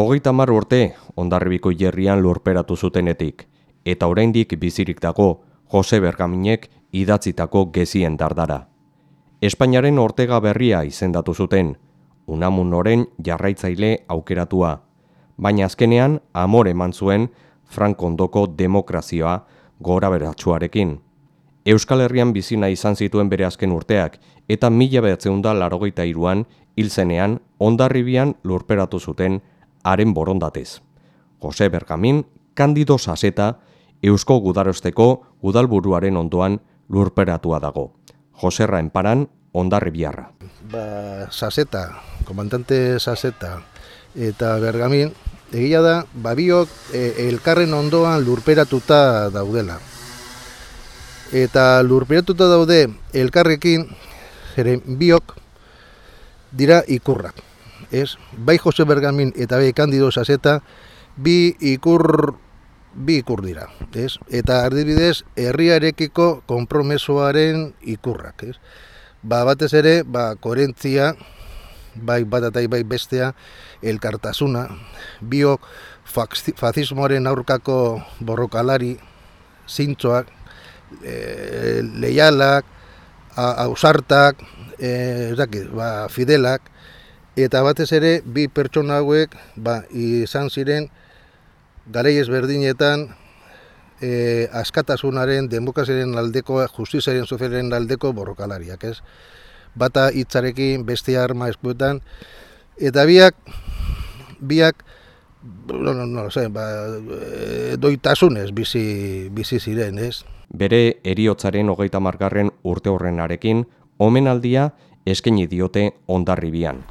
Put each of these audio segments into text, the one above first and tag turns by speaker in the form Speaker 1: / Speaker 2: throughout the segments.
Speaker 1: Hogeita mar urte ondarribiko jerrian lurperatu zutenetik, eta oraindik bizirik dago Jose Bergaminek idatzitako gezien dardara. Espainiaren ortega berria izendatu zuten, unamun noren jarraitzaile aukeratua, baina azkenean amor eman zuen Frankondoko demokrazioa gora beratxuarekin. Euskal Herrian bizina izan zituen bere azken urteak, eta mila behatzen da larogeita iruan, hilzenean, ondarribian lurperatu zuten haren borondatez. Jose Bergamin, Kandido Saseta, Eusko Gudarosteko Gudalburuaren ondoan lurperatua dago. Joserra Enparan, Ondarribiarra.
Speaker 2: Ba, Saseta, komandante Saseta eta Bergamin, egia da, babiok e, elkarren ondoan lurperatuta daudela eta lurperatuta daude elkarrekin zeren biok dira ikurrak. Ez? Bai Jose Bergamin eta bai Kandido Saseta bi ikur bi ikur dira, ez? Eta ardibidez herriarekiko konpromesoaren ikurrak, ez? Ba, batez ere, ba, korentzia, bai bat eta bai bestea, elkartasuna, biok fazismoaren aurkako borrokalari, zintzoak, e, leialak, ausartak, e, ba, fidelak, eta batez ere bi pertsona hauek ba, izan ziren garei ezberdinetan e, askatasunaren, demokraziaren aldeko, justiziaren sozialen aldeko borrokalariak, ez? Bata hitzarekin beste arma eskuetan, eta biak, biak, no, no, no, no, ba, e, doitasunez bizi, bizi ziren, ez?
Speaker 1: bere eriotzaren hogeita margarren urte horrenarekin, omenaldia eskaini diote ondarribian.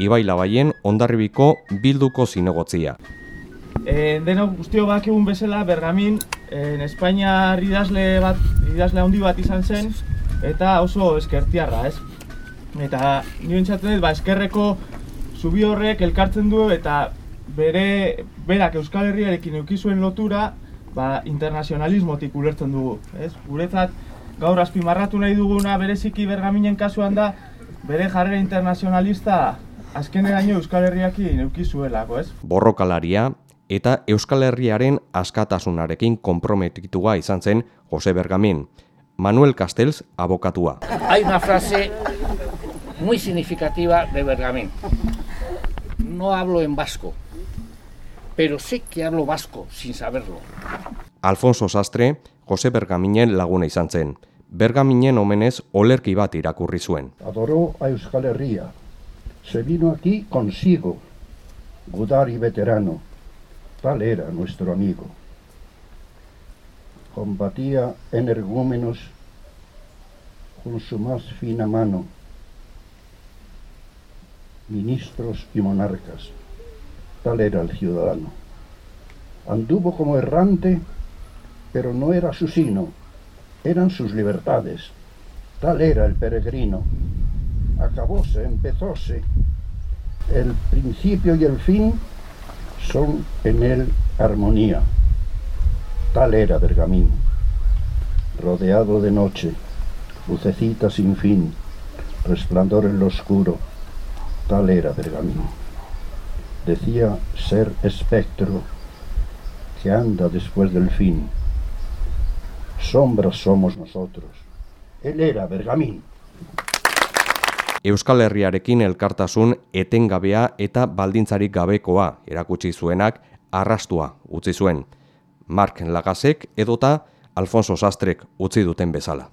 Speaker 1: Ibai Labaien ondarribiko bilduko zinegotzia.
Speaker 3: E, deno guztio bak egun bezala, Bergamin, en Espainia idazle bat, idazle handi bat izan zen, eta oso eskertiarra, ez? Eta nioen txatzen ba, eskerreko zubi horrek elkartzen du eta bere berak Euskal Herriarekin eduki zuen lotura, ba, internazionalismotik ulertzen dugu, ez? Guretzat gaur azpimarratu nahi duguna bereziki bergaminen kasuan da bere jarrera internazionalista azkeneraino Euskal Herriakin eduki zuelako, ez?
Speaker 1: Borrokalaria eta Euskal Herriaren askatasunarekin konprometitua izan zen Jose Bergamin. Manuel Castells, abokatua.
Speaker 4: Hay una frase muy significativa de Bergamin. No hablo en vasco, pero sé que hablo vasco sin saberlo.
Speaker 1: Alfonso Sastre, Jose Bergaminen laguna izan zen. Bergaminen omenez olerki bat irakurri zuen.
Speaker 5: Adoró a Euskal Herria. Se vino aquí consigo. Gudari veterano. Tal era nuestro amigo. Combatía energúmenos con su más fina mano. Ministros y monarcas tal era el ciudadano. Anduvo como errante, pero no era su sino, eran sus libertades. Tal era el peregrino. Acabóse, empezóse. El principio y el fin son en él armonía. Tal era Bergamín. Rodeado de noche, lucecita sin fin, resplandor en lo oscuro. Tal era Bergamín decía ser espectro que anda después del fin. Sombras somos nosotros. Él era Bergamín.
Speaker 1: Euskal Herriarekin elkartasun etengabea eta baldintzarik gabekoa erakutsi zuenak arrastua utzi zuen. Mark Lagasek edota Alfonso Sastrek utzi duten bezala.